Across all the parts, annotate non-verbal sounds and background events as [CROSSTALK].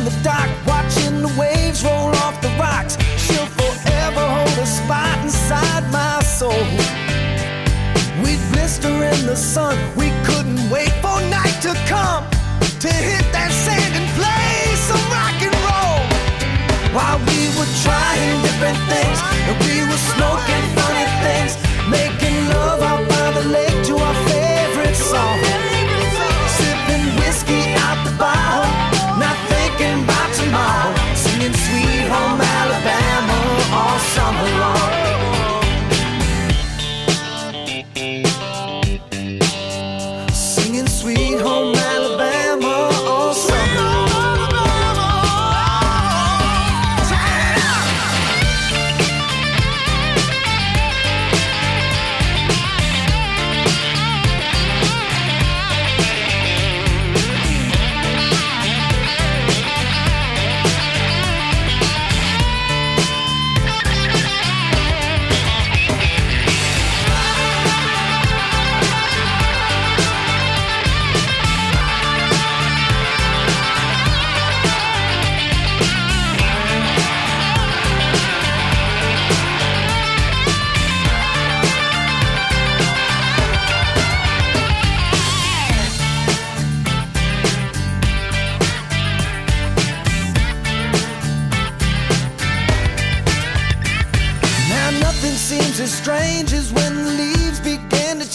on the dock, watching the waves roll off the rocks. She'll forever hold a spot inside my soul. We blister in the sun.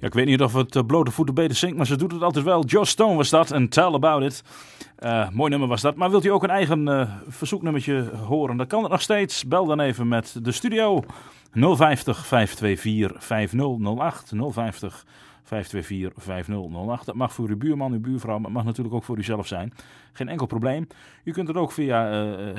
Ja, ik weet niet of het uh, blote voeten beter zingt, maar ze doet het altijd wel. Joss Stone was dat en Tell About It. Uh, mooi nummer was dat. Maar wilt u ook een eigen uh, verzoeknummertje horen? Dan kan het nog steeds. Bel dan even met de studio 050 524 5008 050 524 5008. Dat mag voor uw buurman, uw buurvrouw, maar het mag natuurlijk ook voor uzelf zijn. Geen enkel probleem. U kunt het ook via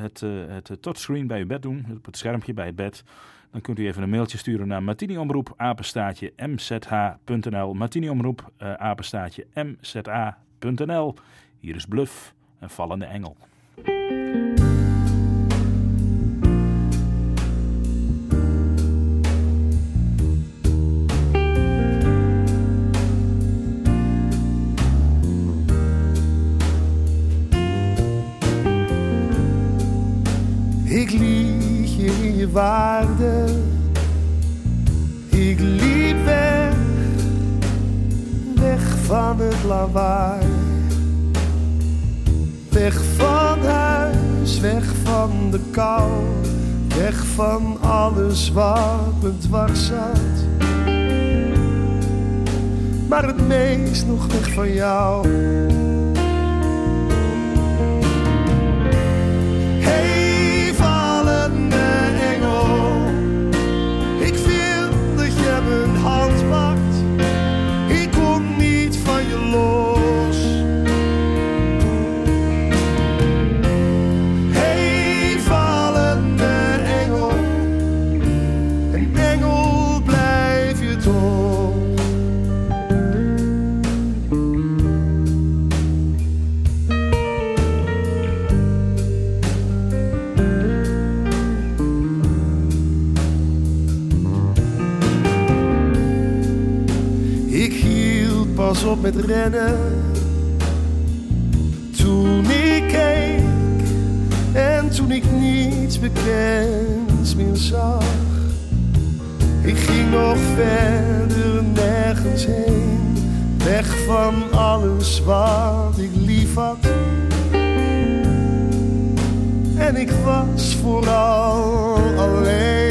het, het touchscreen bij uw bed doen, op het schermpje bij het bed. Dan kunt u even een mailtje sturen naar martiniomroep apenstaatje mzh.nl. Martiniomroep uh, apenstaatje mza.nl. Hier is Bluff, een vallende engel. Ik liep weg, weg van het lawaai. Weg van huis, weg van de kou. Weg van alles wat me dwars zat. Maar het meest nog weg van jou. Met rennen toen ik keek en toen ik niets bekends meer zag. Ik ging nog verder nergens heen, weg van alles wat ik lief had. En ik was vooral alleen.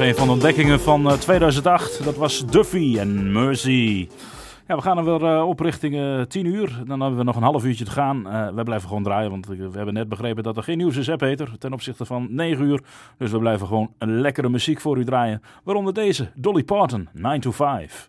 een van de ontdekkingen van eh, 2008. Dat was Duffy en Mercy. Ja, we gaan er weer eh, op richting eh, 10 uur. Dan hebben we nog een half uurtje te gaan. Uh, we blijven gewoon draaien, want we hebben net begrepen dat er geen nieuws is, hè Peter? Ten opzichte van 9 uur. Dus we blijven gewoon een lekkere muziek voor u draaien. Waaronder deze, Dolly Parton, 9 to 5.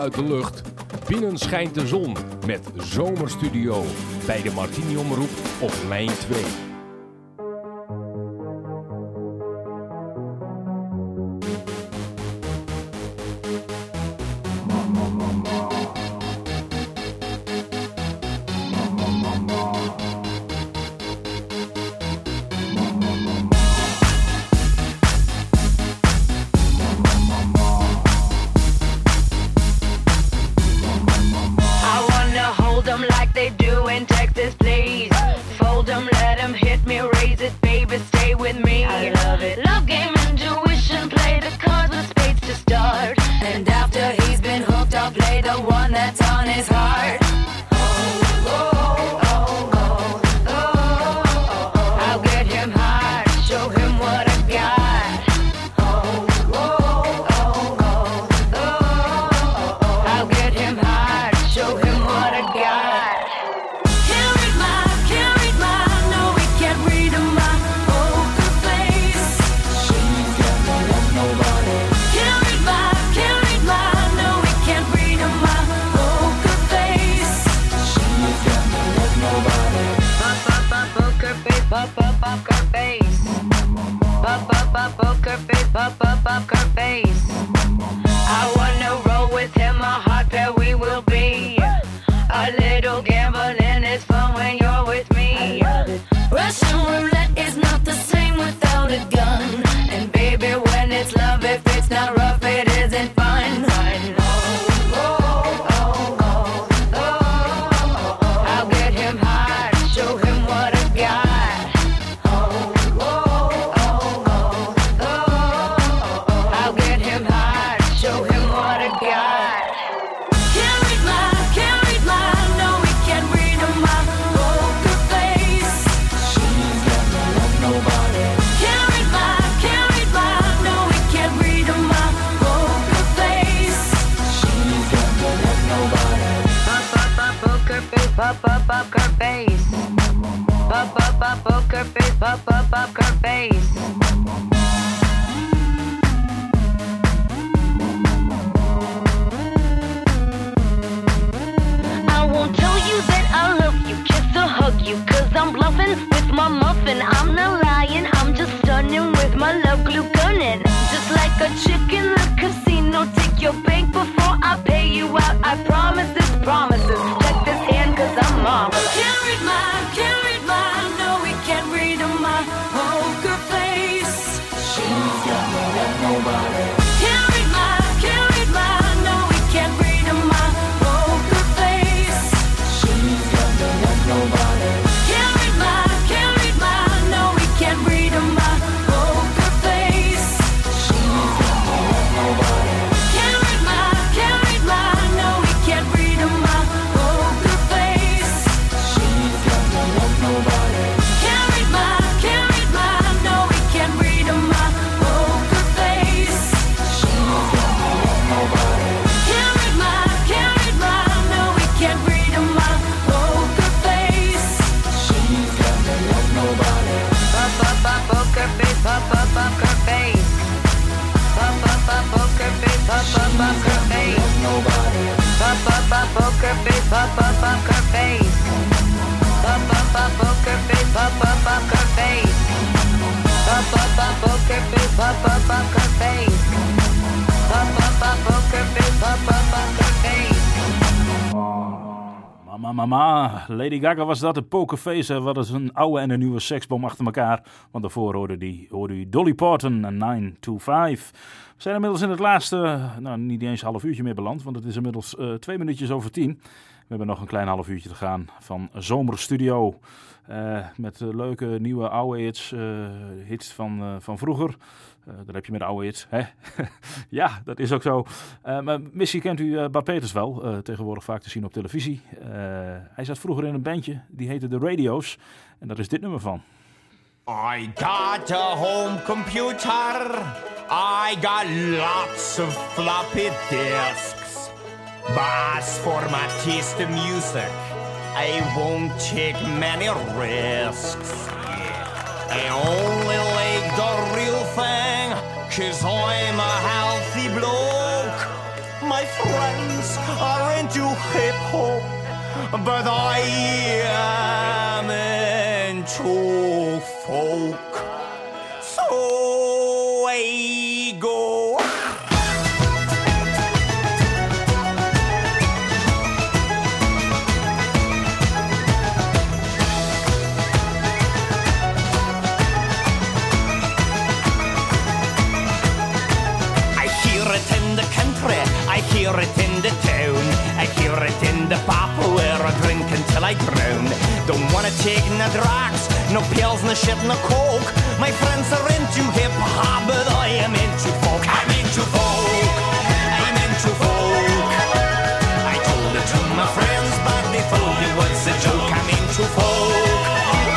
uit de lucht. Binnen schijnt de zon met Zomerstudio bij de Martini Omroep op lijn 2. up, up, up her face. I won't tell you that I love you, kiss or hug you, cause I'm bluffing with my muffin. I'm not lying, I'm just stunning with my love glue gunning. Just like a chick in the casino, take your bank before I pay you out. I promise this promises. Check this hand, cause I'm marvelous. Carry my Lady Gaga was dat, een pokerface. Wat is een oude en een nieuwe seksbom achter elkaar. Want daarvoor hoorde, die, hoorde u Dolly Parton en 9 to 5. We zijn inmiddels in het laatste, nou niet eens een half uurtje meer beland. Want het is inmiddels eh, twee minuutjes over tien. We hebben nog een klein half uurtje te gaan van Zomerstudio. Eh, met eh, leuke nieuwe oude hits, hits van, van vroeger. Eh dat heb je met oude hits. Hè? [LAUGHS] ja, dat is ook zo. Eh, maar misschien kent u eh, Bart Peters wel. tegenwoordig vaak te zien op televisie. Hij zat vroeger in een bandje. Die heette The Radio's. En daar is dit nummer van. I got a home computer. I got lots of floppy disks. But for my taste music, I won't take many risks. I only like the real thing, cause I'm a healthy bloke. My friends are into hip hop, but I am into folk. So It in the town, I hear it in the pub where I drink until I drown. Don't wanna take no drugs, no pills, no shit, no coke. My friends are into hip hop, but I am into folk. I'm into folk. I'm into folk. I told it to my friends, but they thought it was a joke. I'm into folk.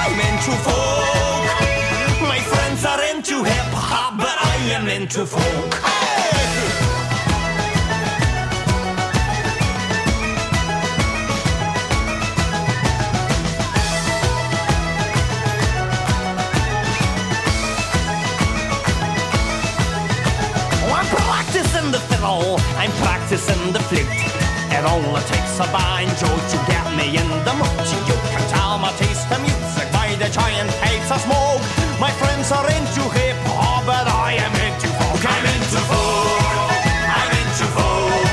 I'm into folk. My friends are into hip hop, but I am into folk. Only takes a banjo to get me in the mood. You can tell my taste of music by the giant hates I smoke. My friends are into hip hop, but I am into folk. I'm into folk. I'm into folk.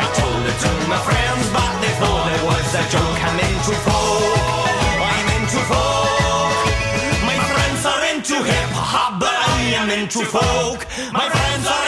I told it to my friends, but they thought it was a joke. I'm into folk. I'm into folk. My friends are into hip hop, but I am into folk. My friends are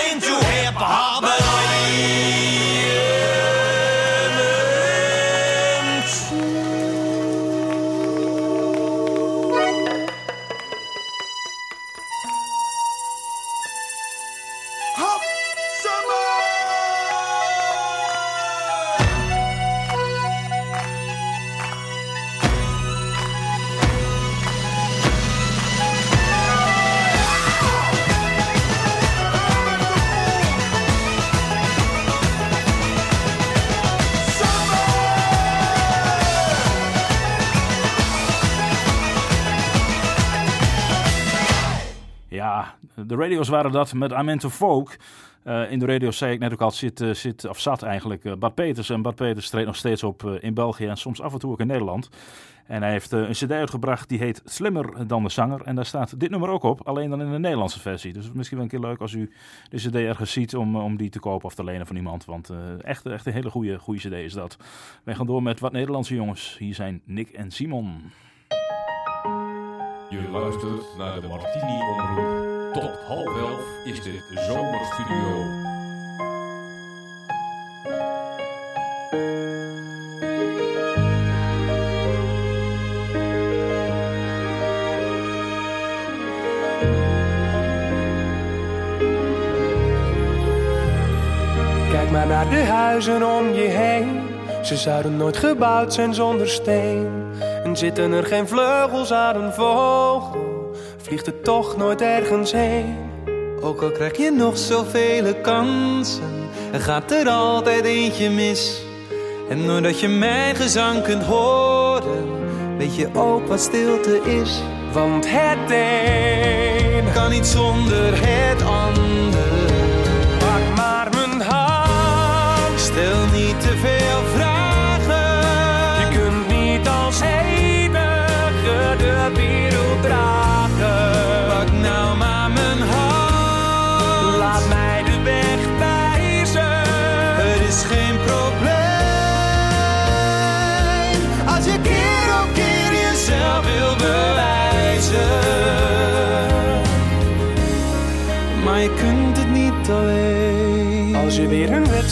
radio's waren dat met I'm into folk. Eh, in de radio's zei ik net ook al, zit, eh, zit of zat eigenlijk eh, Bart Peters. En Bart Peters treedt nog steeds op in België en soms af en toe ook in Nederland. En hij heeft een cd uitgebracht die heet Slimmer dan de zanger. En daar staat dit nummer ook op, alleen dan in de Nederlandse versie. Dus misschien wel een keer leuk als u de cd ergens ziet om, om die te kopen of te lenen van iemand. Want echt, echt een hele goede, goede cd is dat. Wij gaan door met wat Nederlandse jongens. Hier zijn Nick en Simon. Je luistert naar de Martini Omroep. Tot half elf is dit Zomerstudio. Kijk maar naar de huizen om je heen. Ze zouden nooit gebouwd zijn zonder steen. En zitten er geen vleugels aan een vogel, vliegt het toch nooit ergens heen. Ook al krijg je nog zoveel kansen, er gaat er altijd eentje mis. En doordat je mijn gezang kunt horen, weet je ook wat stilte is. Want het een Kan niet zonder het ander. Pak maar mijn hand. Stel niet te veel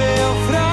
sofreu fraco.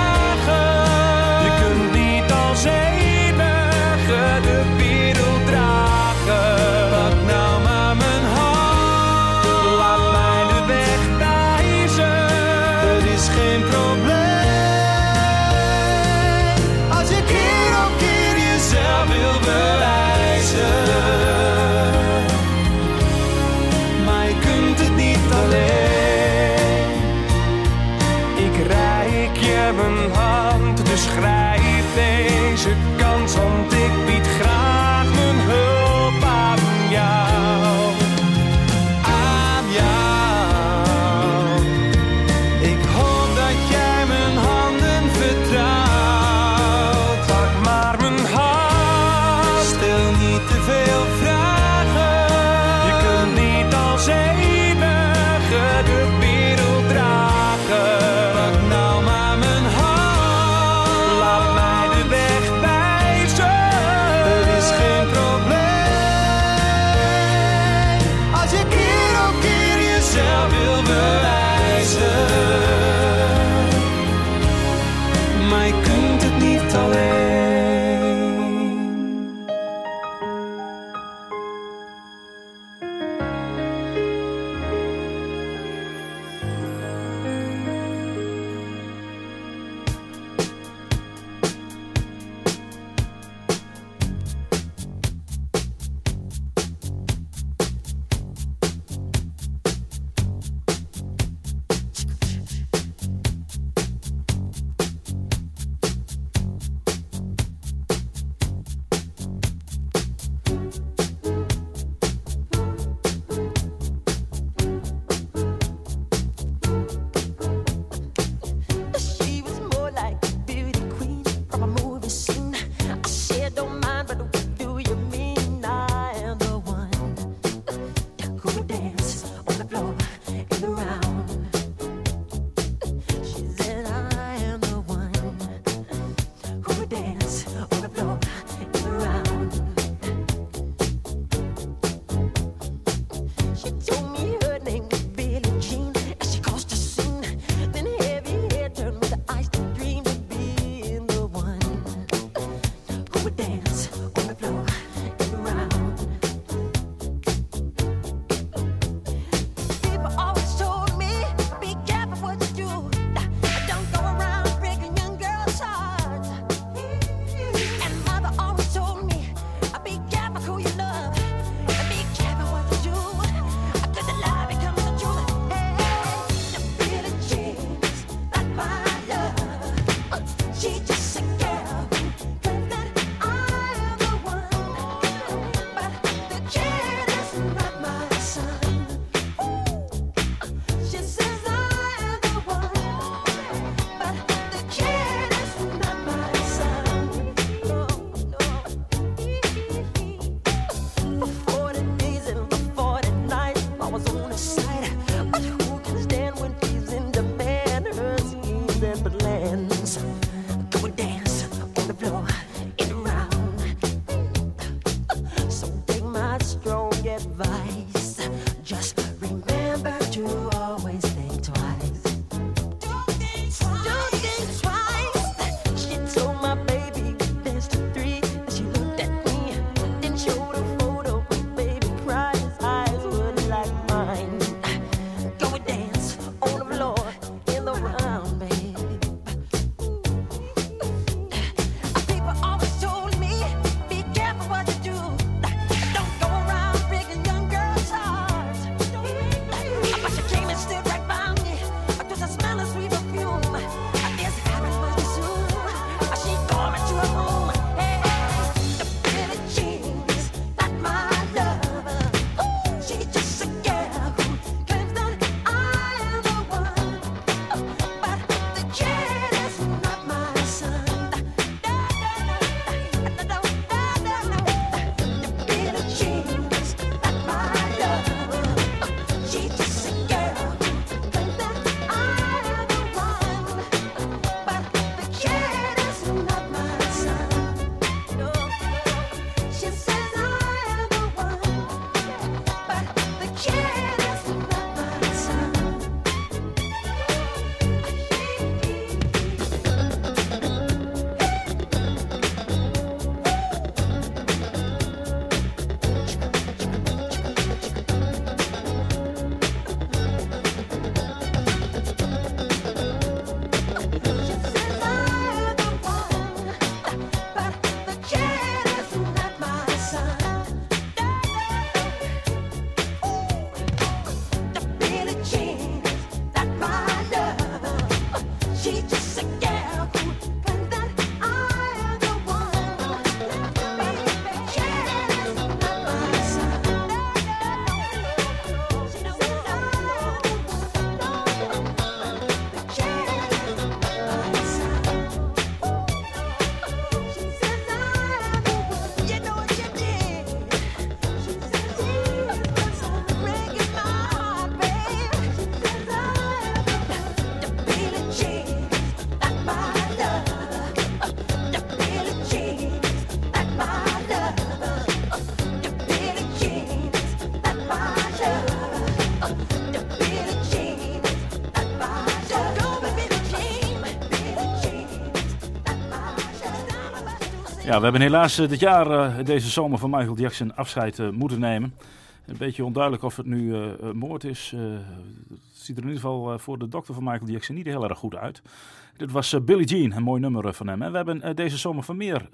We hebben helaas eh, dit jaar, eh, deze zomer, van Michael Jackson afscheid eh, moeten nemen. Een beetje onduidelijk of het nu moord is. Het ziet er in ieder geval voor de dokter van Michael Jackson niet heel erg goed uit. Dit was eh, Billie Jean, een mooi nummer eh, van hem. En we hebben eh, deze zomer van meer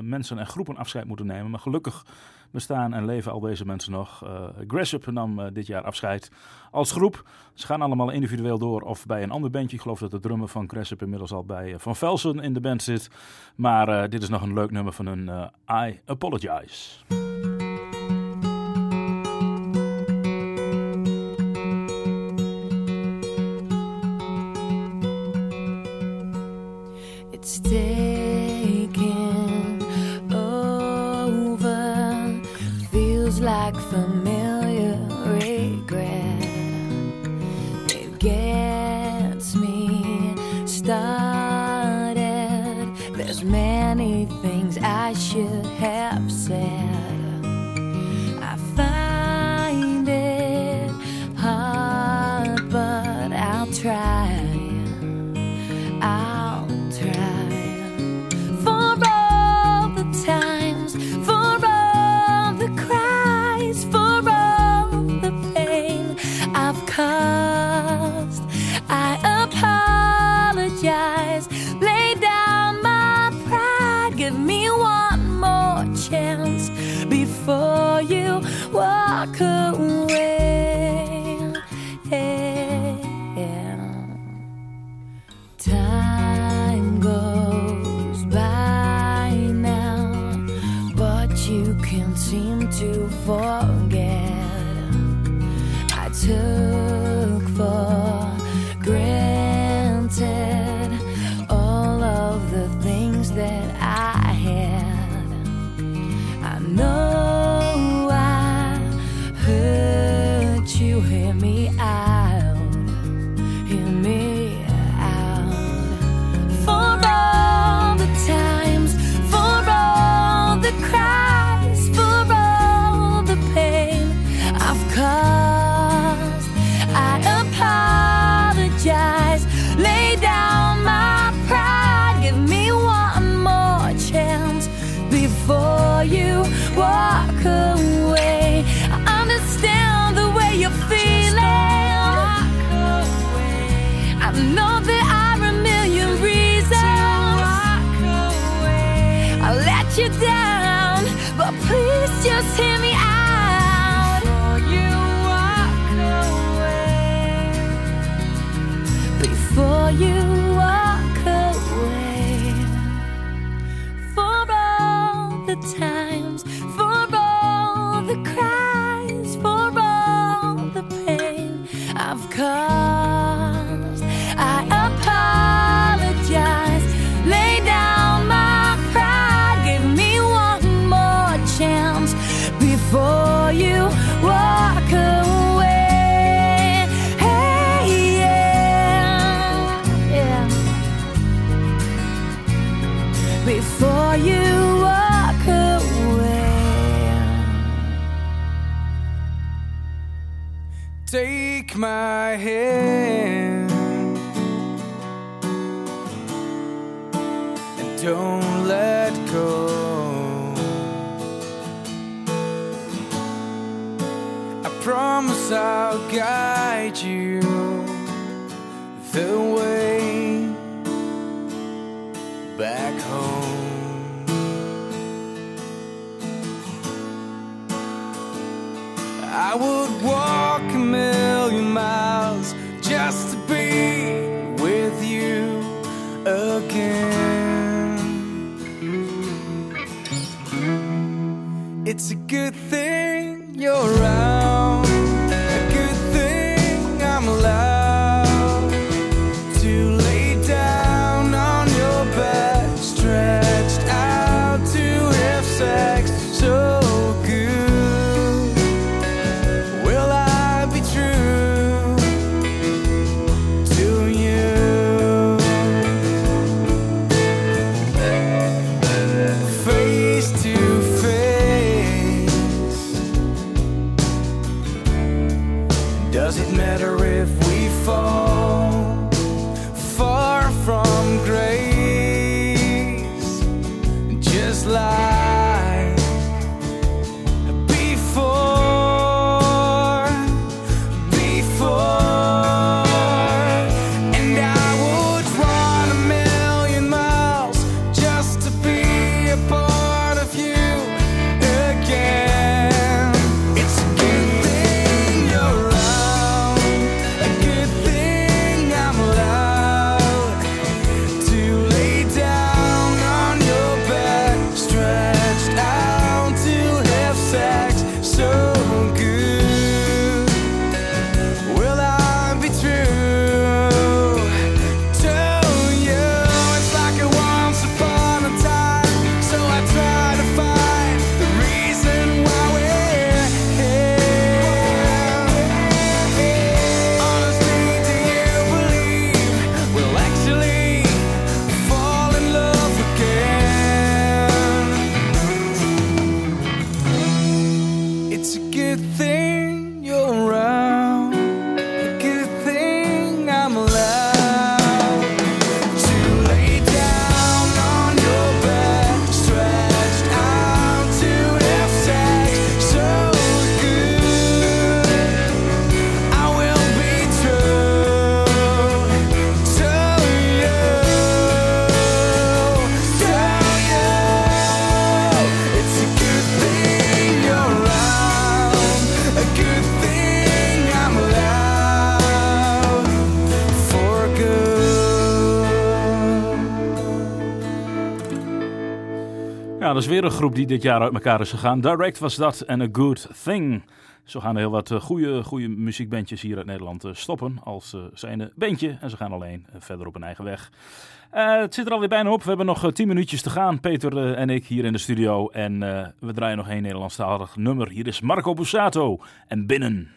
mensen en groepen afscheid moeten nemen. Maar gelukkig bestaan en leven al deze mensen nog. Eh Grassup nam dit jaar afscheid als groep. Ze gaan allemaal individueel door of bij een ander bandje. Ik geloof dat de drummer van Grassup inmiddels al bij Van Velsen in de band zit. Maar dit is nog een leuk nummer van hun I Apologize. Seem to forget. I my hand and don't let go. I promise I'll guide you It's a good everything. dat is weer een groep die dit jaar uit elkaar is gegaan. Direct was dat en A Good Thing. Zo gaan er heel wat eh, goede, goede muziekbandjes hier uit Nederland eh, stoppen als uh, zijnde bandje. En ze gaan alleen verder op hun eigen weg. Het zit er alweer bijna op. We hebben nog 10 minuutjes te gaan. Peter en ik hier in de studio. En we draaien nog één Nederlandstalig nummer. Hier is Marco Bussato en Binnen.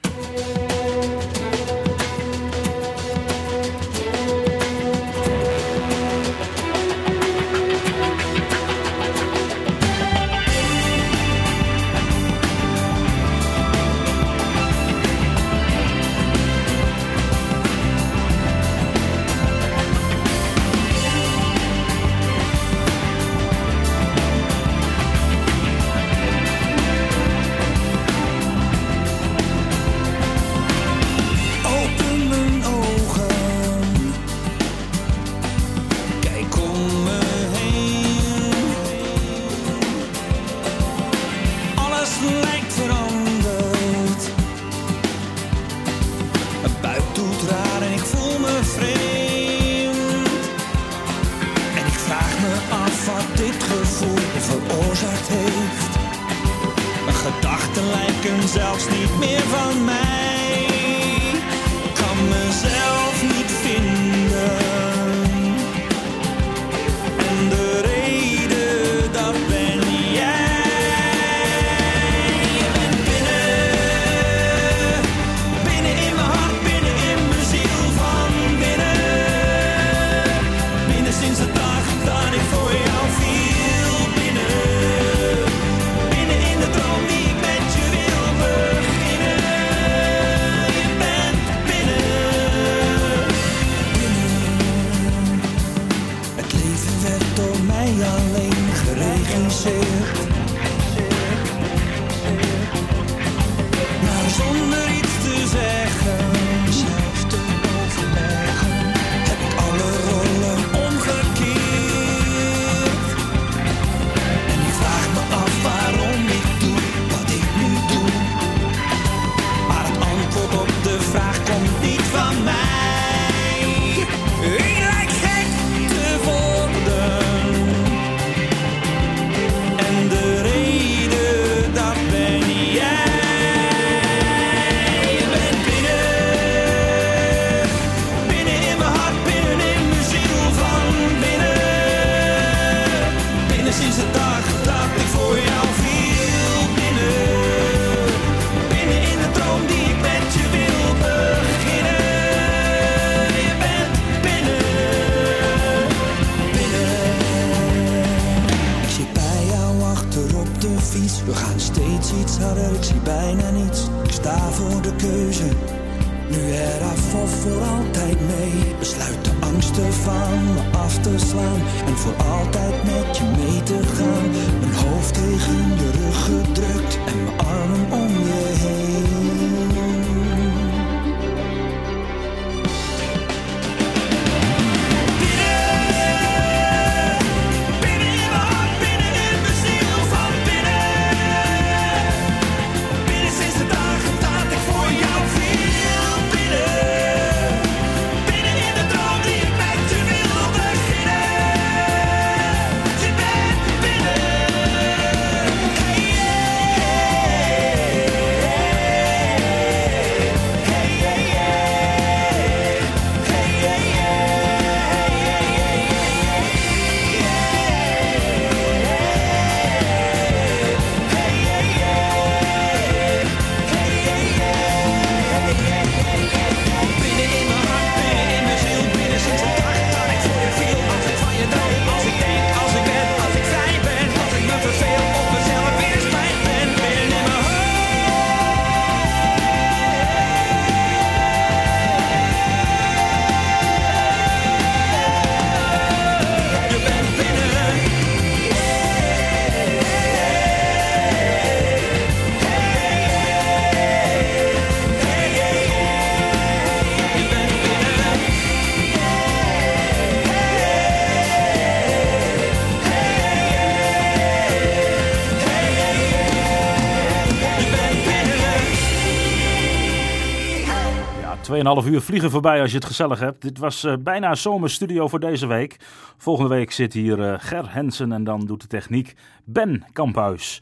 2,5 uur vliegen voorbij als je het gezellig hebt. Dit was eh, bijna zomerstudio voor deze week. Volgende week zit hier eh, Ger Hensen en dan doet de techniek Ben Kamphuis.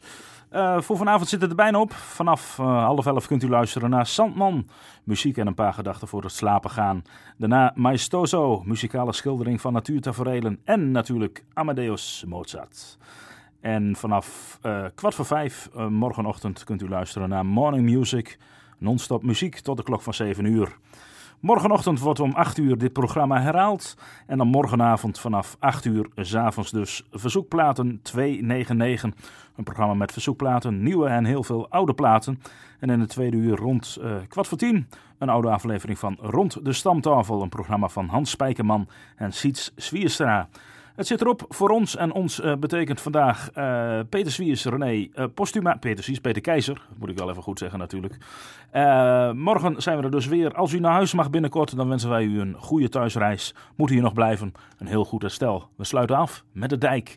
Eh, voor vanavond zit het er bijna op. Vanaf half elf kunt u luisteren naar Sandman. Muziek en een paar gedachten voor het slapen gaan. Daarna Maestoso, muzikale schildering van natuurtaferelen. En natuurlijk Amadeus Mozart. En vanaf kwart voor vijf morgenochtend kunt u luisteren naar Morning Music. Non-stop muziek tot de klok van 7 uur. Morgenochtend wordt om 8 uur dit programma herhaald. En dan morgenavond vanaf 8 uur, s'avonds dus, Verzoekplaten 299. Een programma met verzoekplaten, nieuwe en heel veel oude platen. En in de tweede uur rond eh, kwart voor tien, een oude aflevering van Rond de Stamtafel. Een programma van Hans Spijkerman en Siets Swierstra. Het zit erop voor ons en ons eh, betekent vandaag eh, Peter Swiers, René eh, Postuma, Peter Swiers, Peter Keizer, moet ik wel even goed zeggen natuurlijk. Morgen zijn we er dus weer. Als u naar huis mag binnenkort, dan wensen wij u een goede thuisreis. Moet u hier nog blijven, een heel goed herstel. We sluiten af met de dijk.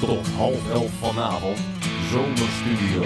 Tot half elf vanavond, Zomerstudio.